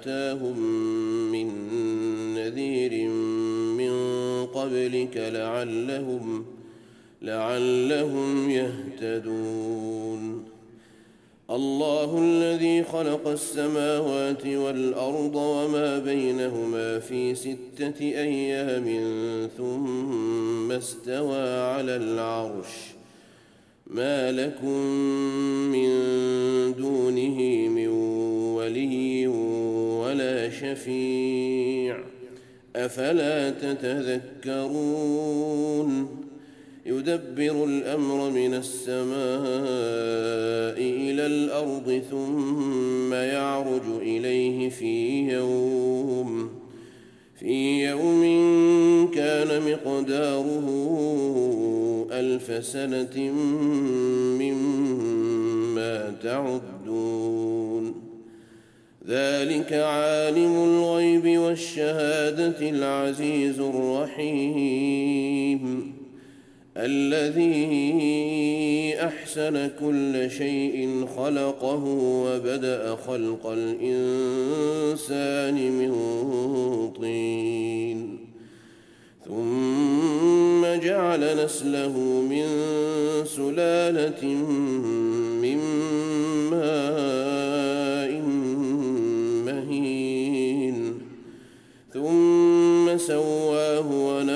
آتاهم من نذير من قبلك لعلهم لعلهم يهتدون. الله الذي خلق السماوات والأرض وما بينهما في ستة أيام ثم استوى على العرش. ما لكم من دونه من ولي شفيع. أفلا تتذكرون؟ يدبر الأمر من السماء إلى الأرض ثم يعرج إليه في يوم في يوم كان مقداره ألف سنة مما تعدون. ذلك عالم الغيب والشهادة العزيز الرحيم. الذي أحسن كل شيء خلقه وبدأ خلق الإنسان من طين. ثم جعل نسله من سلالة من ماء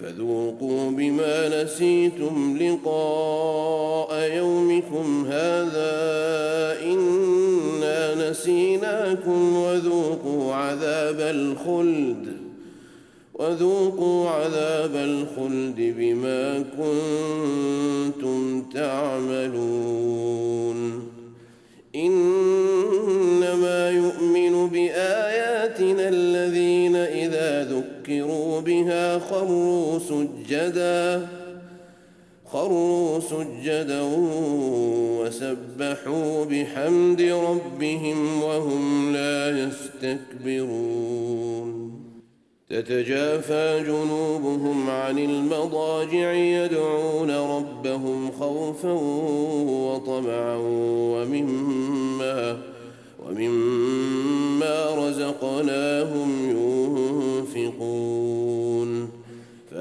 فذوقوا بما نسيتم لقاء يومكم هذا إنا نسيناكم وذوقوا عذاب الخلد وذوقوا عذاب الخلد بما كنتم تعملون. سجدا خروا سجدا وسبحوا بحمد ربهم وهم لا يستكبرون. تتجافى جنوبهم عن المضاجع يدعون ربهم خوفا وطمعا ومما ومما رزقناهم ينفقون.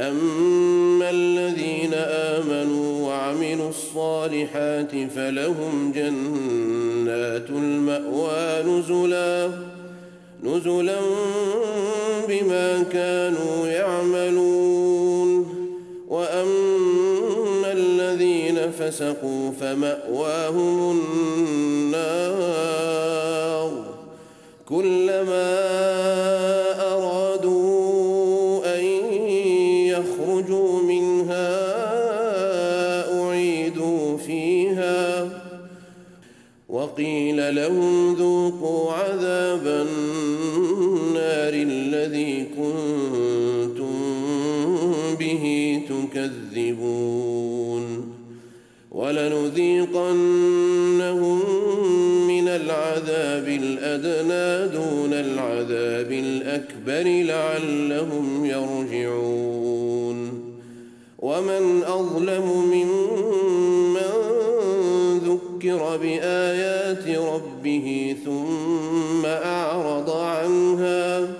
أما الذين آمنوا وعملوا الصالحات فلهم جنات المأوى نزلا نزلا بما كانوا يعملون. وأما الذين فسقوا فمأواهم النار. كلما الادنى دون العذاب الأكبر لعلهم يرجعون. ومن أظلم ممن ذكر بآيات ربه ثم أعرض عنها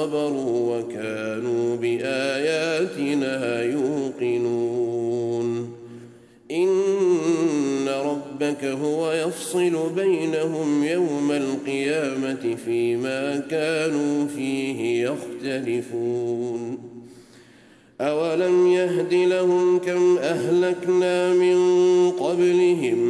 صبروا وكانوا بآياتنا يوقنون. إن ربك هو يفصل بينهم يوم القيامة فيما كانوا فيه يختلفون. أولم يهد لهم كم أهلكنا من قبلهم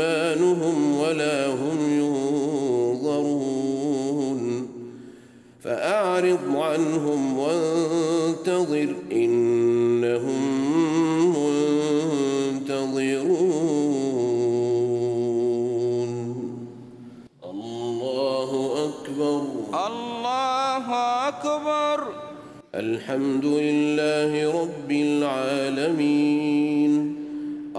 إيمانهم ولا هم ينظرون. فأعرض عنهم وانتظر إنهم منتظرون. الله أكبر. الله أكبر. الحمد لله رب العالمين.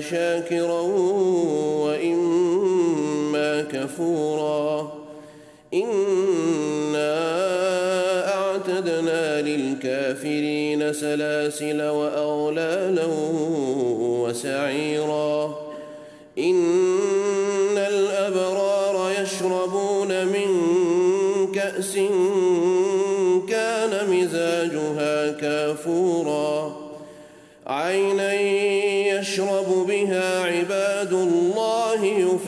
شاكرا وإما كفورا. إنا أعتدنا للكافرين سلاسل وأغلالا وسعيرا. إن الأبرار يشربون من كأس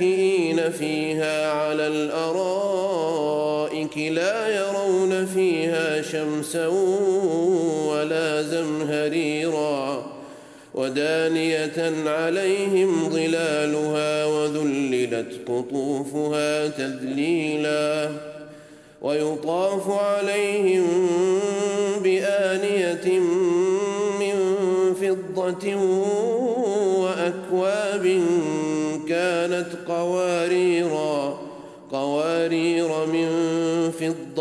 متكئين فيها على الارائك لا يرون فيها شمسا ولا زمهريرا ودانيه عليهم ظلالها وذللت قطوفها تذليلا ويطاف عليهم بانيه من فضه واكواب كانت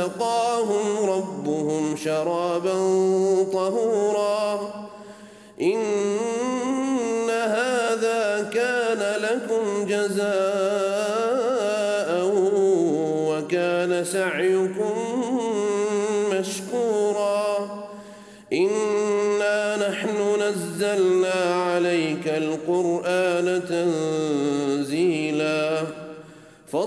وسقاهم ربهم شرابا طهورا. إن هذا كان لكم جزاء وكان سعيكم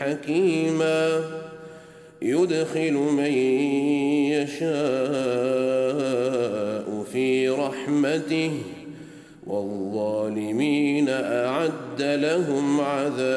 حكيما. يدخل من يشاء في رحمته والظالمين أعد لهم عذابا